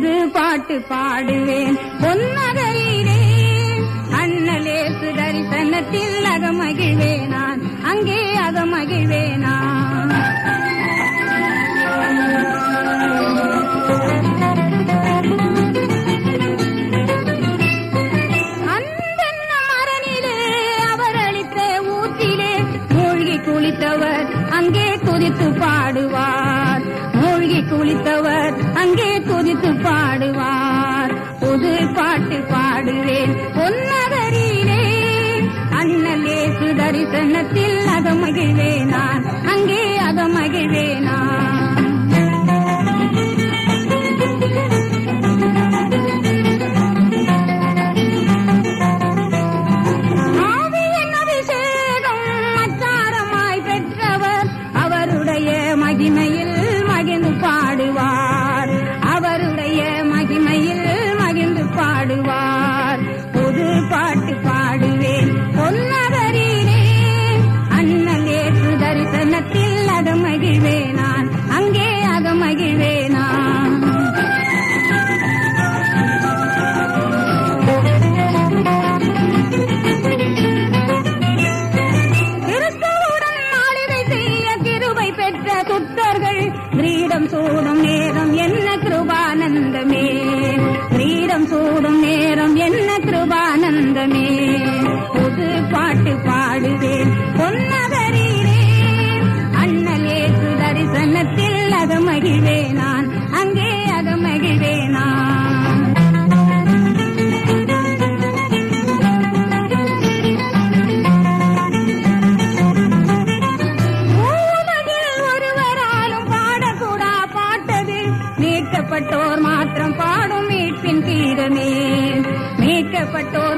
பாட்டு பாடுவேன். பொன்னகரிலே அண்ணலேசு தரிசனத்தில் அகமகிழ்வேனான். அங்கே அகமகிழ்வேனான். அந்தன்ன குளித்தவர் அங்கே துதித்து பாடுவார். மூழ்கி குளித்தவர் துதித்து பாடுவார். புது பாட்டு பாடுவேன். பொன்னகரிலே அண்ணலேசு தரிசனத்தில் அகமகிழ்வேனான் பாட்டு பாடுவேன். பொன்னகரிலே அண்ணலேற்று தரிசனத்தில் அகமகிழ்வேனான். அங்கே அகமகிழ்வேனான். கிறிஸ்துவுடன் ஆளுகை பெற்ற துத்தர்கள் கிரீடம் சூடும் நேரம் என்ன கிருபானந்தமே. கிரீடம் சூடும் நேரம் என்ன கிருபானந்தமே புது பாட்டு பாடுவேன். பொன்னகரிலே அண்ணலேசு தரிசனத்தில் அகமகிழ்வேனான் அங்கே அகமகிழ்வேனான் பூவுலகில் ஒருவராலும் பாடக்கூடா பாட்டது மீட்கப்பட்டோர் மாத்திரம் பாடும் மீட்பின் தீரமே மீட்கப்பட்டோர்